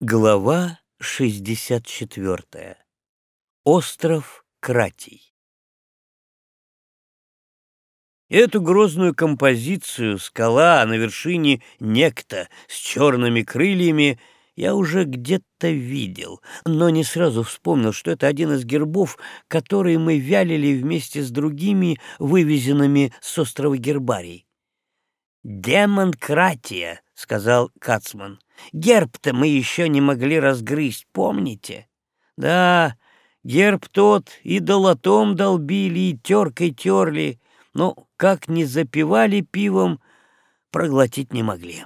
Глава 64. Остров Кратий. Эту грозную композицию «Скала» на вершине некто с черными крыльями я уже где-то видел, но не сразу вспомнил, что это один из гербов, которые мы вялили вместе с другими, вывезенными с острова Гербарий. «Демон Кратия», — сказал Кацман. Герб-то мы еще не могли разгрызть, помните? Да, герб тот и долотом долбили, и теркой терли, но как не запивали пивом, проглотить не могли.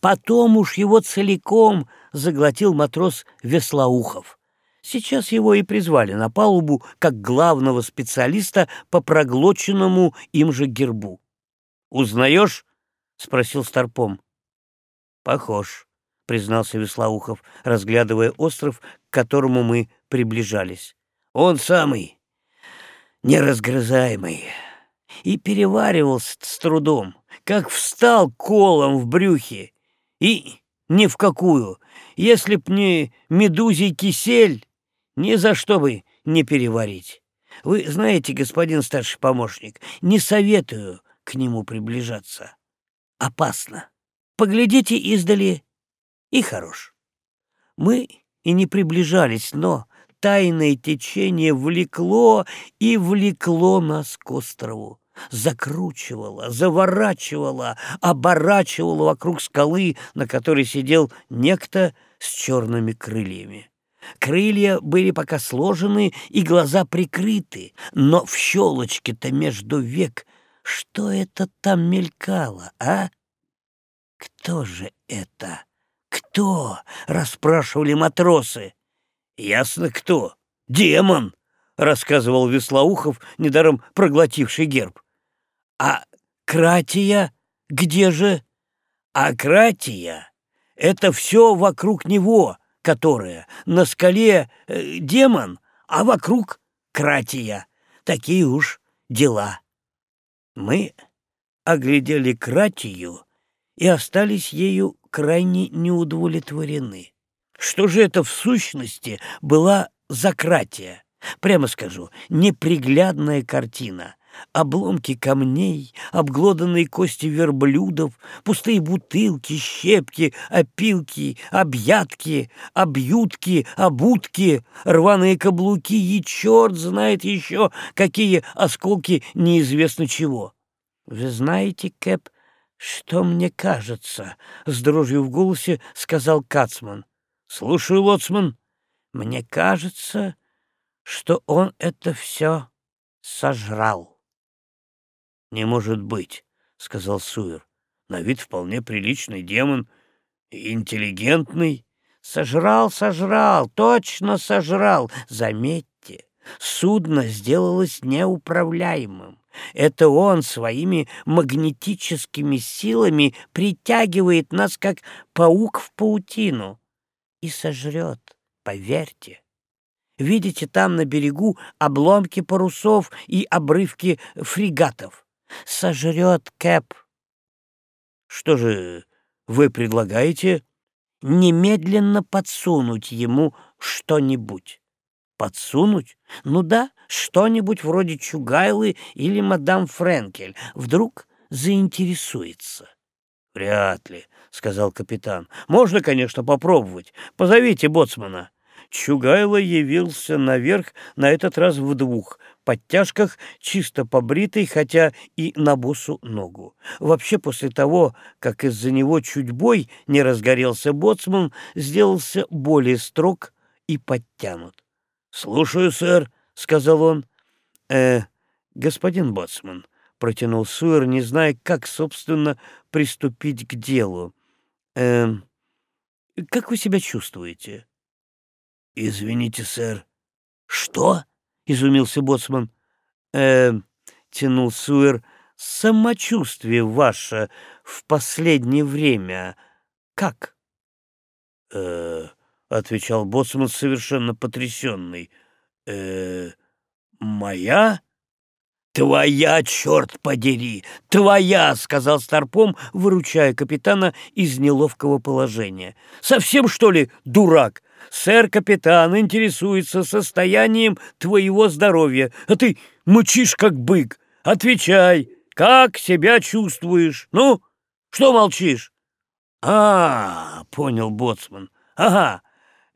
Потом уж его целиком заглотил матрос Веслоухов. Сейчас его и призвали на палубу как главного специалиста по проглоченному им же гербу. «Узнаешь?» — спросил Старпом. «Похож», — признался Веслоухов, разглядывая остров, к которому мы приближались. «Он самый неразгрызаемый. И переваривался с трудом, как встал колом в брюхе. И ни в какую. Если б не медузий кисель, ни за что бы не переварить. Вы знаете, господин старший помощник, не советую к нему приближаться. Опасно. Поглядите издали и хорош. Мы и не приближались, но тайное течение влекло и влекло нас к острову. Закручивало, заворачивало, оборачивало вокруг скалы, на которой сидел некто с черными крыльями. Крылья были пока сложены и глаза прикрыты, но в щелочке-то между век что это там мелькало, а? Кто же это? «Кто?» — расспрашивали матросы. «Ясно, кто. Демон!» — рассказывал Веслоухов, недаром проглотивший герб. «А Кратия где же?» «А Кратия — это все вокруг него, которое на скале э, демон, а вокруг Кратия. Такие уж дела». Мы оглядели Кратию и остались ею крайне неудовлетворены. Что же это в сущности была закратия? Прямо скажу, неприглядная картина. Обломки камней, обглоданные кости верблюдов, пустые бутылки, щепки, опилки, объятки, объютки, обутки, рваные каблуки и черт знает еще, какие осколки неизвестно чего. Вы знаете, Кэп, «Что мне кажется?» — с дрожью в голосе сказал Кацман. «Слушаю, лоцман. Мне кажется, что он это все сожрал». «Не может быть», — сказал Суэр. «На вид вполне приличный демон, интеллигентный». «Сожрал, сожрал, точно сожрал. Заметьте, судно сделалось неуправляемым. Это он своими магнетическими силами притягивает нас, как паук в паутину, и сожрет, поверьте. Видите там на берегу обломки парусов и обрывки фрегатов? Сожрет Кэп. Что же вы предлагаете? Немедленно подсунуть ему что-нибудь. Подсунуть? Ну да, что-нибудь вроде Чугайлы или мадам Френкель. Вдруг заинтересуется. Вряд ли, сказал капитан. Можно, конечно, попробовать. Позовите боцмана. Чугайло явился наверх, на этот раз в двух подтяжках, чисто побритый, хотя и на босу ногу. Вообще, после того, как из-за него чуть бой не разгорелся боцман, сделался более строг и подтянут. «Слушаю, сэр», — сказал он. «Э, господин Боцман», — протянул Суэр, не зная, как, собственно, приступить к делу. «Э, как вы себя чувствуете?» «Извините, сэр». «Что?» — изумился Боцман. «Э, — тянул Суэр, — самочувствие ваше в последнее время как?» «Э, — отвечал боцман совершенно потрясенный. э моя?» «Твоя, черт подери! Твоя!» — сказал Старпом, выручая капитана из неловкого положения. «Совсем, что ли, дурак? Сэр-капитан интересуется состоянием твоего здоровья, а ты мучишь, как бык. Отвечай, как себя чувствуешь? Ну, что молчишь?» «А, — понял Боцман, — ага,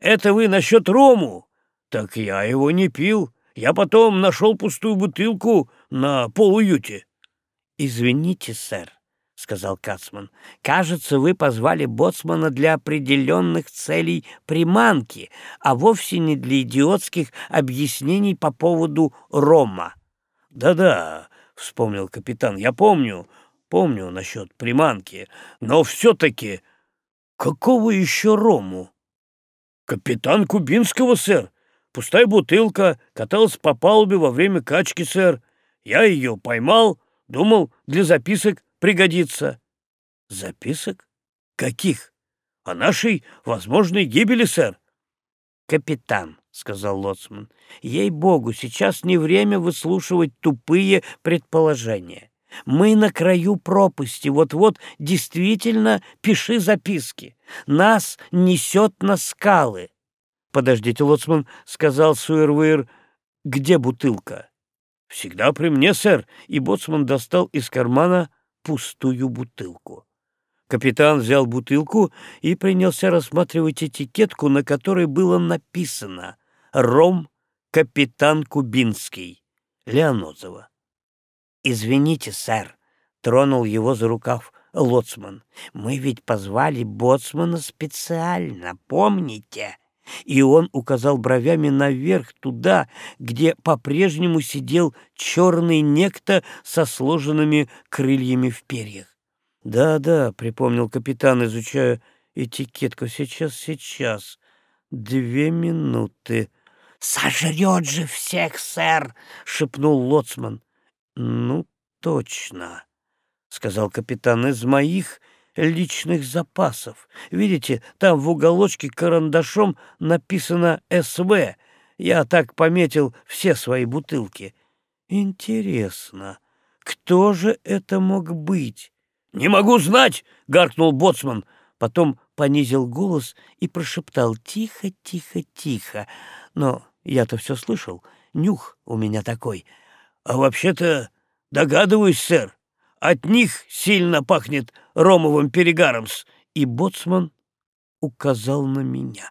это вы насчет рому? Так я его не пил. Я потом нашел пустую бутылку на полуюте. — Извините, сэр, — сказал Кацман. — Кажется, вы позвали боцмана для определенных целей приманки, а вовсе не для идиотских объяснений по поводу рома. Да — Да-да, — вспомнил капитан, — я помню, помню насчет приманки, но все-таки какого еще рому? — Капитан Кубинского, сэр. Пустая бутылка каталась по палубе во время качки, сэр. Я ее поймал, думал, для записок пригодится. Записок? Каких? О нашей возможной гибели, сэр. Капитан, — сказал Лоцман, — ей-богу, сейчас не время выслушивать тупые предположения. Мы на краю пропасти, вот-вот действительно пиши записки. Нас несет на скалы. Подождите, Лоцман, — сказал Суэрвейр, — где бутылка? «Всегда при мне, сэр», и боцман достал из кармана пустую бутылку. Капитан взял бутылку и принялся рассматривать этикетку, на которой было написано «Ром капитан Кубинский, Леонозова». «Извините, сэр», — тронул его за рукав лоцман, — «мы ведь позвали боцмана специально, помните?» и он указал бровями наверх, туда, где по-прежнему сидел черный некто со сложенными крыльями в перьях. «Да-да», — припомнил капитан, изучая этикетку. «Сейчас, сейчас. Две минуты». «Сожрет же всех, сэр!» — шепнул лоцман. «Ну, точно», — сказал капитан. «Из моих личных запасов. Видите, там в уголочке карандашом написано «СВ». Я так пометил все свои бутылки. Интересно, кто же это мог быть? — Не могу знать! — гаркнул боцман. Потом понизил голос и прошептал «Тихо, тихо, тихо». Но я-то все слышал, нюх у меня такой. — А вообще-то догадываюсь, сэр. От них сильно пахнет ромовым перегаром, и боцман указал на меня.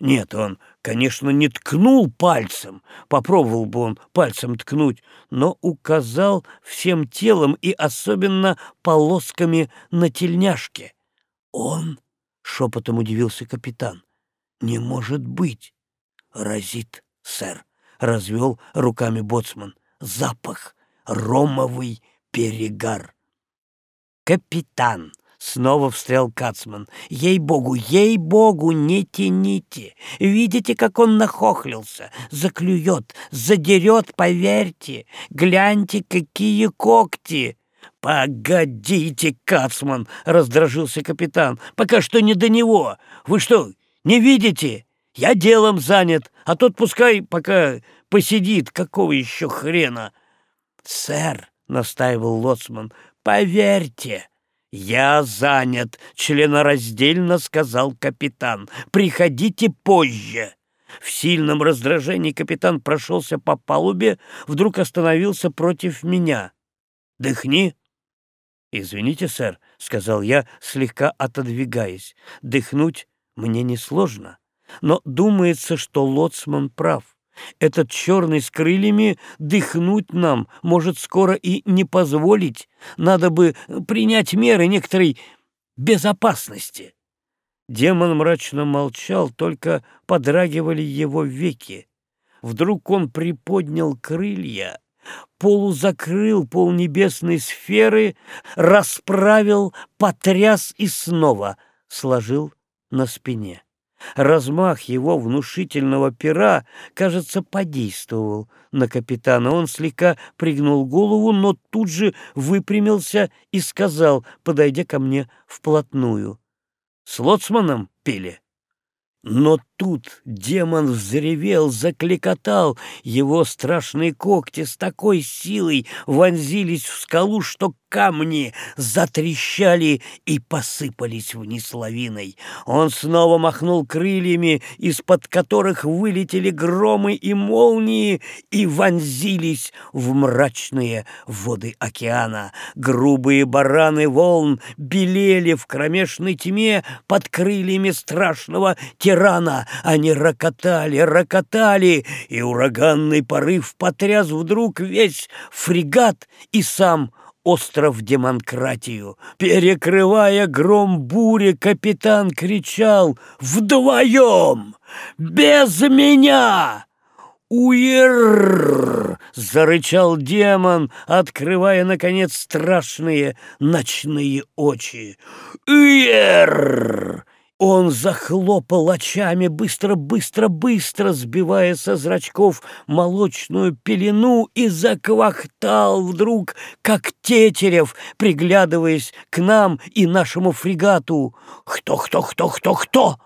Нет, он, конечно, не ткнул пальцем, попробовал бы он пальцем ткнуть, но указал всем телом и особенно полосками на тельняшке. Он, шепотом удивился капитан, не может быть. Разит, сэр, развел руками боцман. Запах ромовый перегар. «Капитан!» — снова встрял Кацман. «Ей-богу, ей-богу, не тяните! Видите, как он нахохлился? Заклюет, задерет, поверьте! Гляньте, какие когти!» «Погодите, Кацман!» — раздражился капитан. «Пока что не до него! Вы что, не видите? Я делом занят, а тот пускай пока посидит. Какого еще хрена?» «Сэр!» — настаивал Лоцман. «Поверьте, я занят», — членораздельно сказал капитан. «Приходите позже». В сильном раздражении капитан прошелся по палубе, вдруг остановился против меня. «Дыхни». «Извините, сэр», — сказал я, слегка отодвигаясь. «Дыхнуть мне несложно, но думается, что Лоцман прав. Этот черный с крыльями дыхнуть нам может скоро и не позволить. Надо бы принять меры некоторой безопасности. Демон мрачно молчал, только подрагивали его веки. Вдруг он приподнял крылья, полузакрыл полнебесной сферы, расправил, потряс и снова сложил на спине. Размах его внушительного пера, кажется, подействовал на капитана. Он слегка пригнул голову, но тут же выпрямился и сказал, подойдя ко мне вплотную. — С лоцманом пили? Но тут демон взревел, закликотал, его страшные когти с такой силой вонзились в скалу, что камни затрещали и посыпались вниз лавиной. Он снова махнул крыльями, из-под которых вылетели громы и молнии и вонзились в мрачные воды океана. Грубые бараны волн белели в кромешной тьме под крыльями страшного тирана. Они рокотали, рокотали, и ураганный порыв потряс вдруг весь фрегат и сам остров Демонкратию. Перекрывая гром бури, капитан кричал «Вдвоем! Без меня!» «Уир!» — зарычал демон, открывая, наконец, страшные ночные очи. «Уир!» Он захлопал очами, быстро-быстро-быстро сбивая со зрачков молочную пелену и заквахтал вдруг, как тетерев, приглядываясь к нам и нашему фрегату. «Кто-кто-кто-кто-кто?»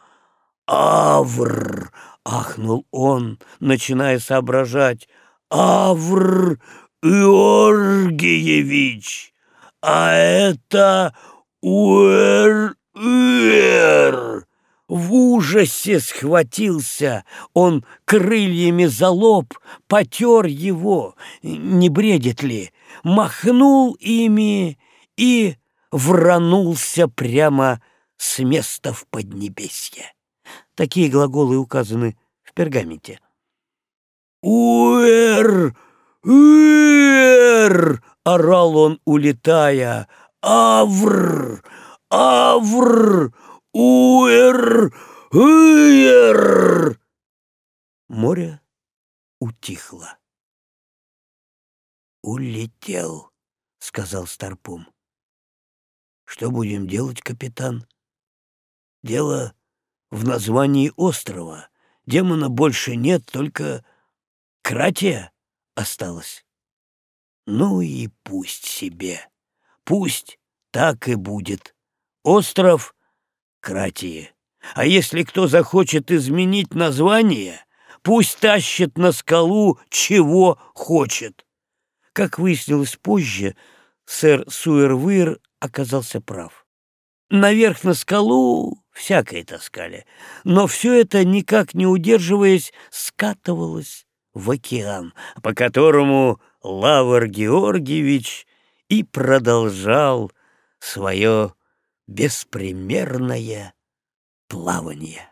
«Авр!» — ахнул он, начиная соображать. «Авр Иоргиевич! А это Уэр...» Ужасе схватился он крыльями за лоб, потер его, не бредит ли, махнул ими и вранулся прямо с места в Поднебесье. Такие глаголы указаны в пергаменте. «Уэр! Уэр!» — орал он, улетая. «Авр! Авр! Уэр! Уэр!» Море утихло. «Улетел», — сказал Старпом. «Что будем делать, капитан?» «Дело в названии острова. Демона больше нет, только Кратия осталась. Ну и пусть себе, пусть так и будет». Остров Кратии. А если кто захочет изменить название, пусть тащит на скалу чего хочет. Как выяснилось позже, сэр Суэрвир оказался прав. Наверх на скалу всякое таскали, но все это, никак не удерживаясь, скатывалось в океан, по которому Лавр Георгиевич и продолжал свое беспримерное плавание.